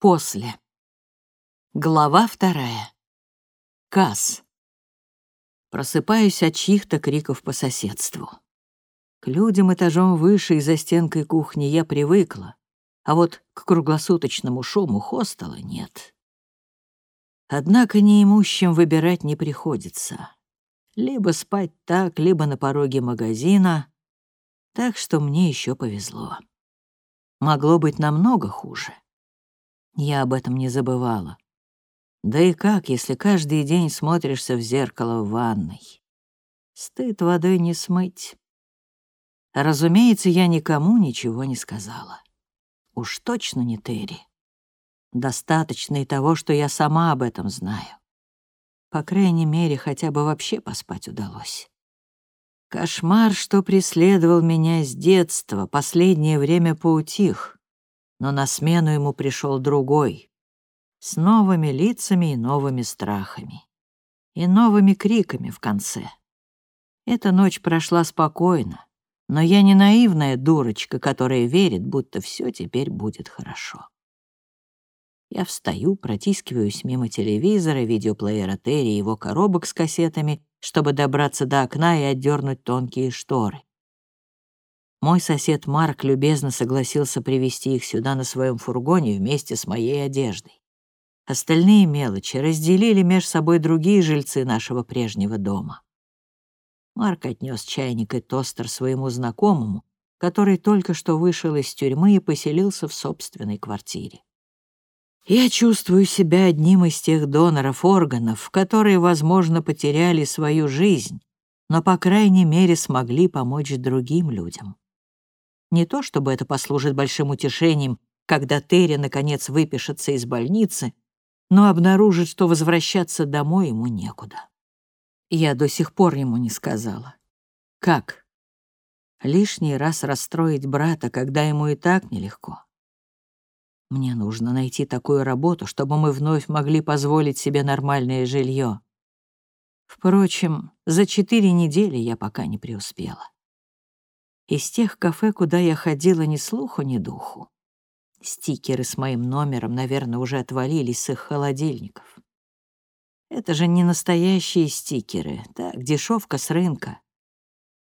После. Глава вторая. Касс. Просыпаюсь от чьих-то криков по соседству. К людям этажом выше и за стенкой кухни я привыкла, а вот к круглосуточному шуму хостела нет. Однако неимущим выбирать не приходится. Либо спать так, либо на пороге магазина, так что мне еще повезло. Могло быть намного хуже. Я об этом не забывала. Да и как, если каждый день смотришься в зеркало в ванной? Стыд водой не смыть. Разумеется, я никому ничего не сказала. Уж точно не Терри. Достаточно и того, что я сама об этом знаю. По крайней мере, хотя бы вообще поспать удалось. Кошмар, что преследовал меня с детства, последнее время поутих но на смену ему пришел другой, с новыми лицами и новыми страхами, и новыми криками в конце. Эта ночь прошла спокойно, но я не наивная дурочка, которая верит, будто все теперь будет хорошо. Я встаю, протискиваюсь мимо телевизора, видеоплеера Терри и его коробок с кассетами, чтобы добраться до окна и отдернуть тонкие шторы. Мой сосед Марк любезно согласился привезти их сюда на своем фургоне вместе с моей одеждой. Остальные мелочи разделили меж собой другие жильцы нашего прежнего дома. Марк отнес чайник и тостер своему знакомому, который только что вышел из тюрьмы и поселился в собственной квартире. Я чувствую себя одним из тех доноров органов, которые, возможно, потеряли свою жизнь, но, по крайней мере, смогли помочь другим людям. Не то чтобы это послужит большим утешением, когда Терри наконец выпишется из больницы, но обнаружит, что возвращаться домой ему некуда. Я до сих пор ему не сказала. Как? Лишний раз расстроить брата, когда ему и так нелегко. Мне нужно найти такую работу, чтобы мы вновь могли позволить себе нормальное жилье. Впрочем, за четыре недели я пока не преуспела. Из тех кафе, куда я ходила, ни слуху, ни духу. Стикеры с моим номером, наверное, уже отвалились с их холодильников. Это же не настоящие стикеры, так, дешевка с рынка.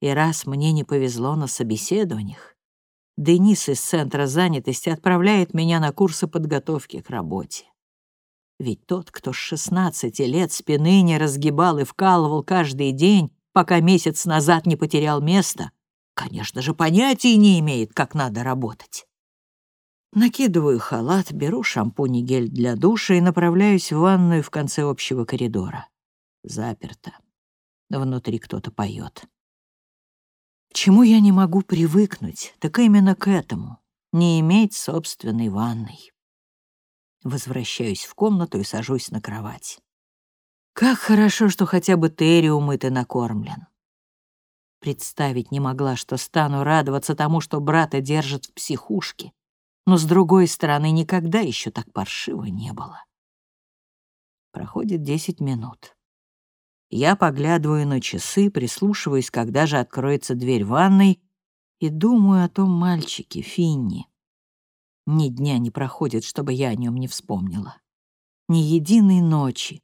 И раз мне не повезло на собеседованиях, Денис из Центра занятости отправляет меня на курсы подготовки к работе. Ведь тот, кто с 16 лет спины не разгибал и вкалывал каждый день, пока месяц назад не потерял место, конечно же, понятия не имеет, как надо работать. Накидываю халат, беру шампунь и гель для душа и направляюсь в ванную в конце общего коридора. Заперто. Внутри кто-то поет. Чему я не могу привыкнуть, так именно к этому — не иметь собственной ванной. Возвращаюсь в комнату и сажусь на кровать. Как хорошо, что хотя бы Терри умыт и накормлен. Представить не могла, что стану радоваться тому, что брата держат в психушке. Но, с другой стороны, никогда еще так паршиво не было. Проходит десять минут. Я поглядываю на часы, прислушиваюсь, когда же откроется дверь ванной, и думаю о том мальчике, Финни. Ни дня не проходит, чтобы я о нем не вспомнила. Ни единой ночи,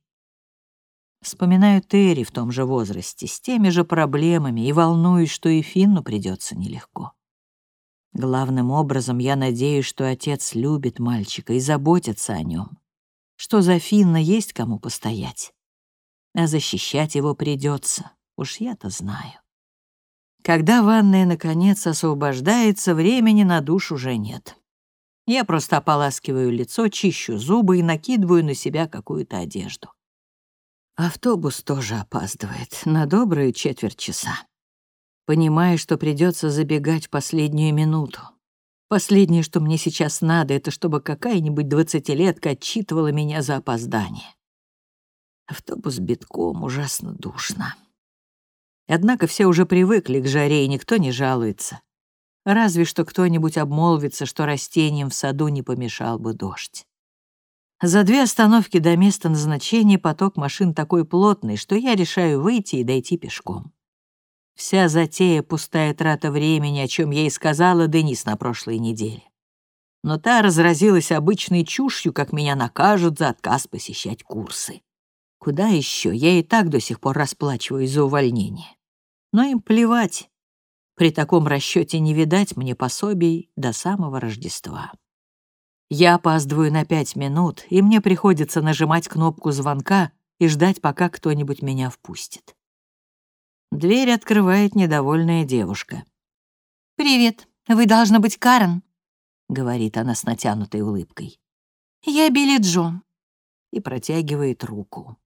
Вспоминаю Терри в том же возрасте, с теми же проблемами, и волнуюсь, что и Финну придется нелегко. Главным образом я надеюсь, что отец любит мальчика и заботится о нем, что за Финна есть кому постоять. А защищать его придется, уж я-то знаю. Когда ванная, наконец, освобождается, времени на душ уже нет. Я просто ополаскиваю лицо, чищу зубы и накидываю на себя какую-то одежду. Автобус тоже опаздывает на добрую четверть часа. Понимаю, что придется забегать в последнюю минуту. Последнее, что мне сейчас надо, это чтобы какая-нибудь двадцатилетка отчитывала меня за опоздание. Автобус битком, ужасно душно. Однако все уже привыкли к жаре, и никто не жалуется. Разве что кто-нибудь обмолвится, что растениям в саду не помешал бы дождь. За две остановки до места назначения поток машин такой плотный, что я решаю выйти и дойти пешком. Вся затея — пустая трата времени, о чем и сказала Денис на прошлой неделе. но та разразилась обычной чушью, как меня накажут за отказ посещать курсы. Куда еще? Я и так до сих пор расплачиваюсь за увольнение. Но им плевать. При таком расчете не видать мне пособий до самого Рождества. Я опаздываю на пять минут, и мне приходится нажимать кнопку звонка и ждать, пока кто-нибудь меня впустит. Дверь открывает недовольная девушка. «Привет, вы должна быть Карен», — говорит она с натянутой улыбкой. «Я Билли Джо». И протягивает руку.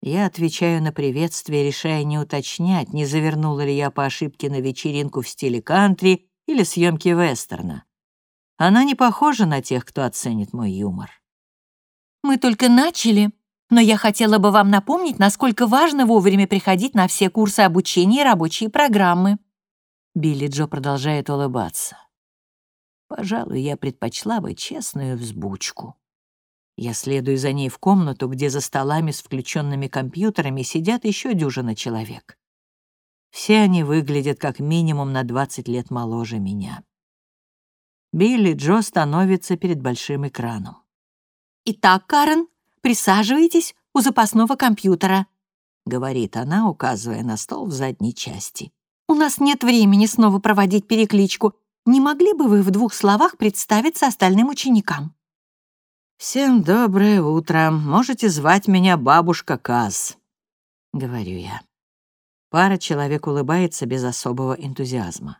Я отвечаю на приветствие, решая не уточнять, не завернула ли я по ошибке на вечеринку в стиле кантри или съемки вестерна. Она не похожа на тех, кто оценит мой юмор. «Мы только начали, но я хотела бы вам напомнить, насколько важно вовремя приходить на все курсы обучения и рабочие программы». Билли Джо продолжает улыбаться. Пожалуй, я предпочла бы честную взбучку. Я следую за ней в комнату, где за столами с включенными компьютерами сидят еще дюжина человек. Все они выглядят как минимум на 20 лет моложе меня. Билли Джо становится перед большим экраном. «Итак, Карен, присаживайтесь у запасного компьютера», — говорит она, указывая на стол в задней части. «У нас нет времени снова проводить перекличку. Не могли бы вы в двух словах представиться остальным ученикам?» «Всем доброе утро. Можете звать меня бабушка Каз», — говорю я. Пара человек улыбается без особого энтузиазма.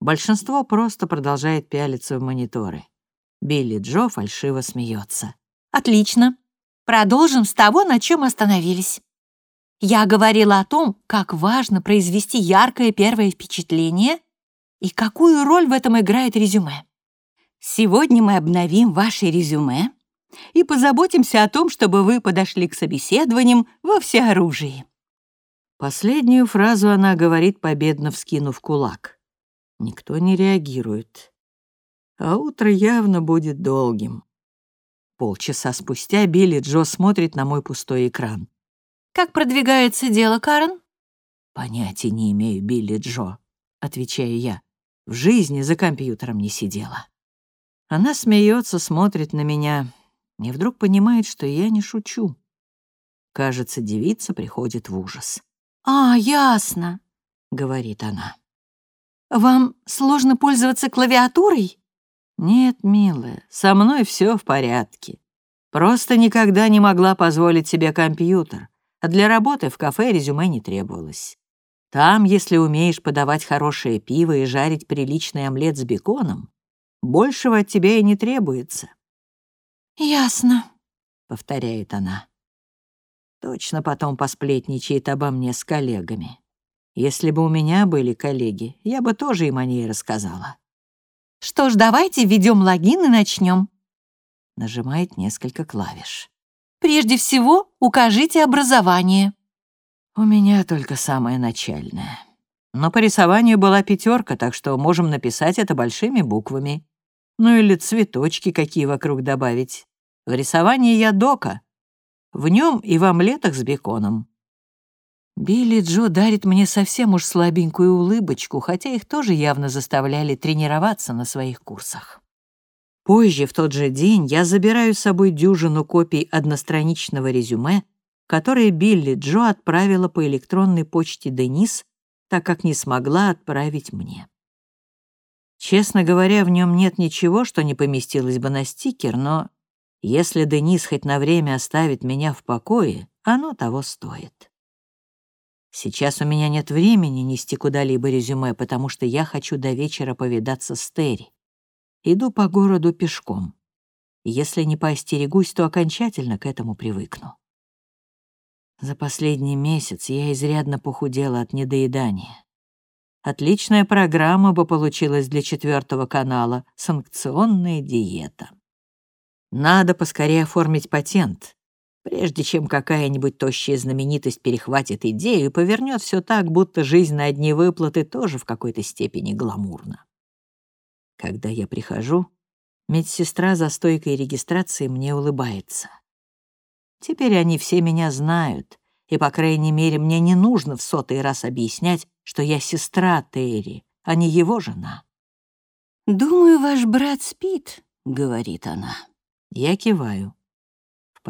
Большинство просто продолжает пялиться в мониторы. Билли Джо фальшиво смеется. «Отлично. Продолжим с того, на чем остановились. Я говорила о том, как важно произвести яркое первое впечатление и какую роль в этом играет резюме. Сегодня мы обновим ваше резюме и позаботимся о том, чтобы вы подошли к собеседованиям во всеоружии». Последнюю фразу она говорит, победно вскинув кулак. Никто не реагирует. А утро явно будет долгим. Полчаса спустя Билли Джо смотрит на мой пустой экран. «Как продвигается дело, Карен?» «Понятия не имею, Билли Джо», — отвечаю я. В жизни за компьютером не сидела. Она смеется, смотрит на меня, и вдруг понимает, что я не шучу. Кажется, девица приходит в ужас. «А, ясно», — говорит она. «Вам сложно пользоваться клавиатурой?» «Нет, милая, со мной все в порядке. Просто никогда не могла позволить себе компьютер, а для работы в кафе резюме не требовалось. Там, если умеешь подавать хорошее пиво и жарить приличный омлет с беконом, большего от тебя и не требуется. «Ясно», — повторяет она. Точно потом посплетничает обо мне с коллегами. Если бы у меня были коллеги, я бы тоже им о ней рассказала. «Что ж, давайте введем логин и начнем. Нажимает несколько клавиш. «Прежде всего, укажите образование». «У меня только самое начальное. Но по рисованию была пятерка, так что можем написать это большими буквами. Ну или цветочки какие вокруг добавить. В рисовании я дока. В нем и в омлетах с беконом. Билли Джо дарит мне совсем уж слабенькую улыбочку, хотя их тоже явно заставляли тренироваться на своих курсах. Позже, в тот же день, я забираю с собой дюжину копий одностраничного резюме, которое Билли Джо отправила по электронной почте Денис, так как не смогла отправить мне. Честно говоря, в нем нет ничего, что не поместилось бы на стикер, но если Денис хоть на время оставит меня в покое, оно того стоит. Сейчас у меня нет времени нести куда-либо резюме, потому что я хочу до вечера повидаться с Терри. Иду по городу пешком. Если не поостерегусь, то окончательно к этому привыкну. За последний месяц я изрядно похудела от недоедания. Отличная программа бы получилась для четвертого канала «Санкционная диета». Надо поскорее оформить патент, прежде чем какая-нибудь тощая знаменитость перехватит идею и повернет все так, будто жизнь на одни выплаты тоже в какой-то степени гламурна. Когда я прихожу, медсестра за стойкой регистрации мне улыбается. Теперь они все меня знают, и, по крайней мере, мне не нужно в сотый раз объяснять, что я сестра Терри, а не его жена. «Думаю, ваш брат спит», — говорит она. Я киваю.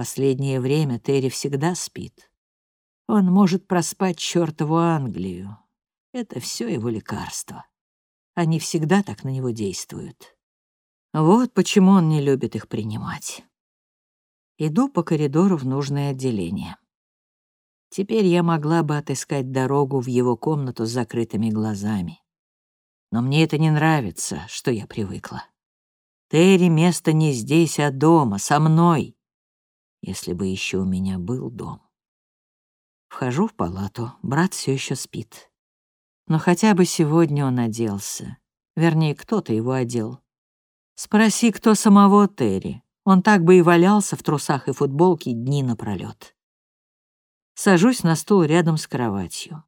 Последнее время Терри всегда спит. Он может проспать чертову Англию. Это все его лекарства. Они всегда так на него действуют. Вот почему он не любит их принимать. Иду по коридору в нужное отделение. Теперь я могла бы отыскать дорогу в его комнату с закрытыми глазами. Но мне это не нравится, что я привыкла. Терри место не здесь, а дома, со мной. Если бы еще у меня был дом. Вхожу в палату, брат все еще спит. Но хотя бы сегодня он оделся. Вернее, кто-то его одел. Спроси, кто самого Терри. Он так бы и валялся в трусах и футболке дни напролёт. Сажусь на стул рядом с кроватью.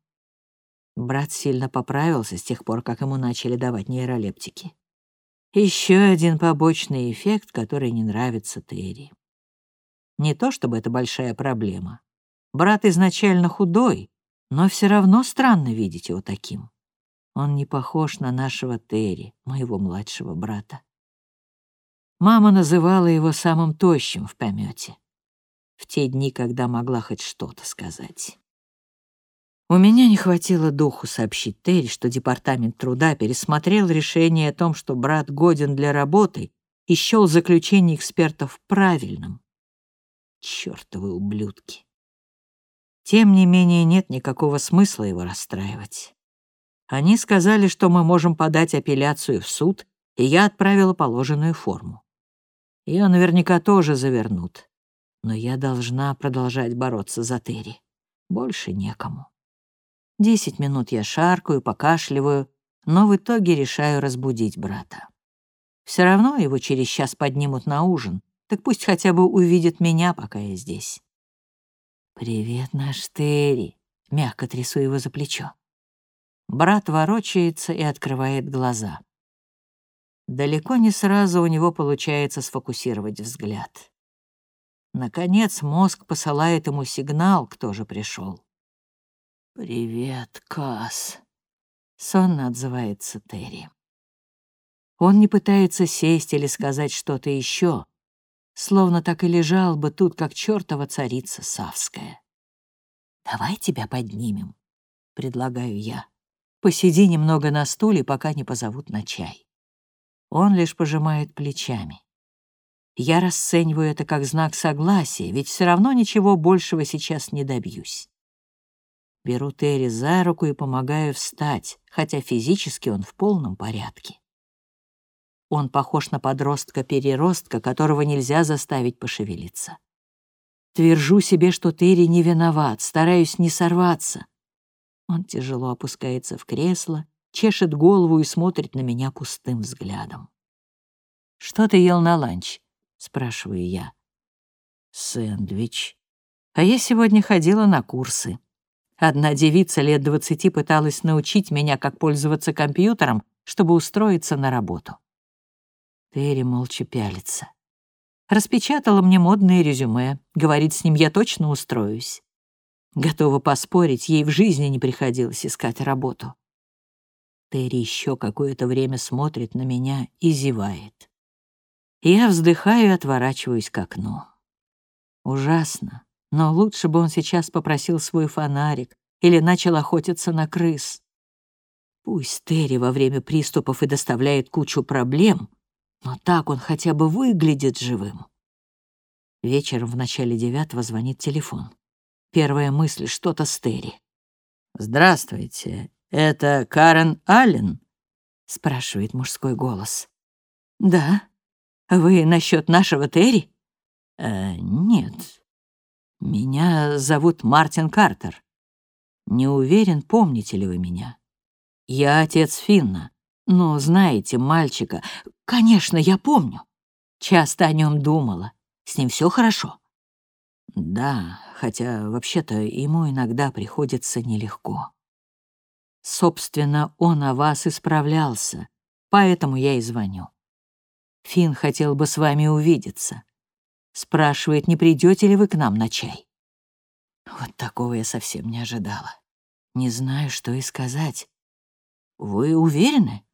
Брат сильно поправился с тех пор, как ему начали давать нейролептики. Еще один побочный эффект, который не нравится Терри. Не то чтобы это большая проблема. Брат изначально худой, но все равно странно видеть его таким. Он не похож на нашего Терри, моего младшего брата. Мама называла его самым тощим в помете. В те дни, когда могла хоть что-то сказать. У меня не хватило духу сообщить Терри, что Департамент труда пересмотрел решение о том, что брат годен для работы и счел заключение экспертов правильным. Чёртовы ублюдки. Тем не менее, нет никакого смысла его расстраивать. Они сказали, что мы можем подать апелляцию в суд, и я отправила положенную форму. Ее наверняка тоже завернут. Но я должна продолжать бороться за Терри. Больше некому. Десять минут я шаркаю, покашливаю, но в итоге решаю разбудить брата. Все равно его через час поднимут на ужин, так пусть хотя бы увидит меня, пока я здесь. «Привет, наш Терри!» — мягко трясу его за плечо. Брат ворочается и открывает глаза. Далеко не сразу у него получается сфокусировать взгляд. Наконец мозг посылает ему сигнал, кто же пришел. «Привет, Кас», — сонно отзывается Терри. Он не пытается сесть или сказать что-то еще, словно так и лежал бы тут, как чертова царица Савская. «Давай тебя поднимем», — предлагаю я. «Посиди немного на стуле, пока не позовут на чай». Он лишь пожимает плечами. Я расцениваю это как знак согласия, ведь все равно ничего большего сейчас не добьюсь. Беру Терри за руку и помогаю встать, хотя физически он в полном порядке. Он похож на подростка-переростка, которого нельзя заставить пошевелиться. Твержу себе, что Терри не виноват, стараюсь не сорваться. Он тяжело опускается в кресло, чешет голову и смотрит на меня пустым взглядом. «Что ты ел на ланч?» — спрашиваю я. «Сэндвич. А я сегодня ходила на курсы. Одна девица лет двадцати пыталась научить меня, как пользоваться компьютером, чтобы устроиться на работу. Терри молча пялится. Распечатала мне модное резюме. Говорит, с ним я точно устроюсь. Готова поспорить, ей в жизни не приходилось искать работу. Терри еще какое-то время смотрит на меня и зевает. Я вздыхаю и отворачиваюсь к окну. Ужасно. Но лучше бы он сейчас попросил свой фонарик или начал охотиться на крыс. Пусть Терри во время приступов и доставляет кучу проблем, но так он хотя бы выглядит живым. Вечером в начале девятого звонит телефон. Первая мысль — что-то с Терри. «Здравствуйте, это Карен Аллен?» — спрашивает мужской голос. «Да. Вы насчет нашего Терри?» э, «Нет, «Меня зовут Мартин Картер. Не уверен, помните ли вы меня. Я отец Финна, но знаете мальчика. Конечно, я помню. Часто о нем думала. С ним все хорошо?» «Да, хотя вообще-то ему иногда приходится нелегко. Собственно, он о вас исправлялся, поэтому я и звоню. Фин хотел бы с вами увидеться. Спрашивает, не придете ли вы к нам на чай. Вот такого я совсем не ожидала. Не знаю, что и сказать. Вы уверены?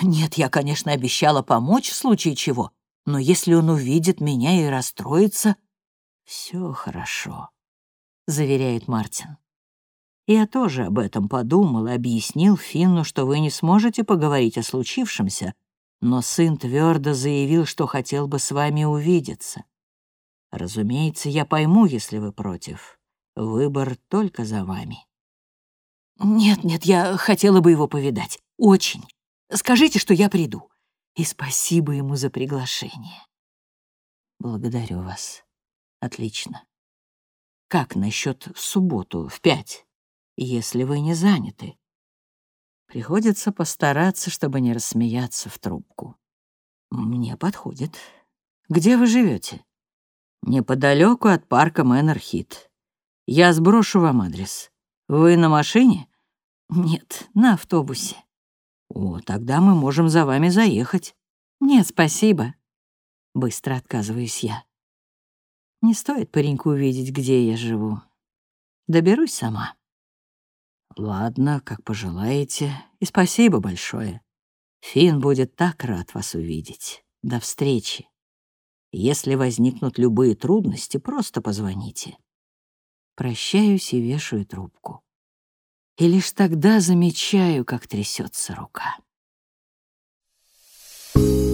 Нет, я, конечно, обещала помочь в случае чего, но если он увидит меня и расстроится, все хорошо, заверяет Мартин. Я тоже об этом подумал и объяснил Финну, что вы не сможете поговорить о случившемся, но сын твердо заявил, что хотел бы с вами увидеться. Разумеется, я пойму, если вы против. Выбор только за вами. Нет, нет, я хотела бы его повидать. Очень. Скажите, что я приду. И спасибо ему за приглашение. Благодарю вас. Отлично. Как насчет в субботу в пять, если вы не заняты? Приходится постараться, чтобы не рассмеяться в трубку. Мне подходит. Где вы живете? Неподалеку от парка Мэннер-Хит. Я сброшу вам адрес. Вы на машине? Нет, на автобусе. О, тогда мы можем за вами заехать. Нет, спасибо. Быстро отказываюсь я. Не стоит пареньку видеть, где я живу. Доберусь сама. Ладно, как пожелаете. И спасибо большое. Фин будет так рад вас увидеть. До встречи. Если возникнут любые трудности, просто позвоните. Прощаюсь и вешаю трубку и лишь тогда замечаю, как трясется рука. Thank you.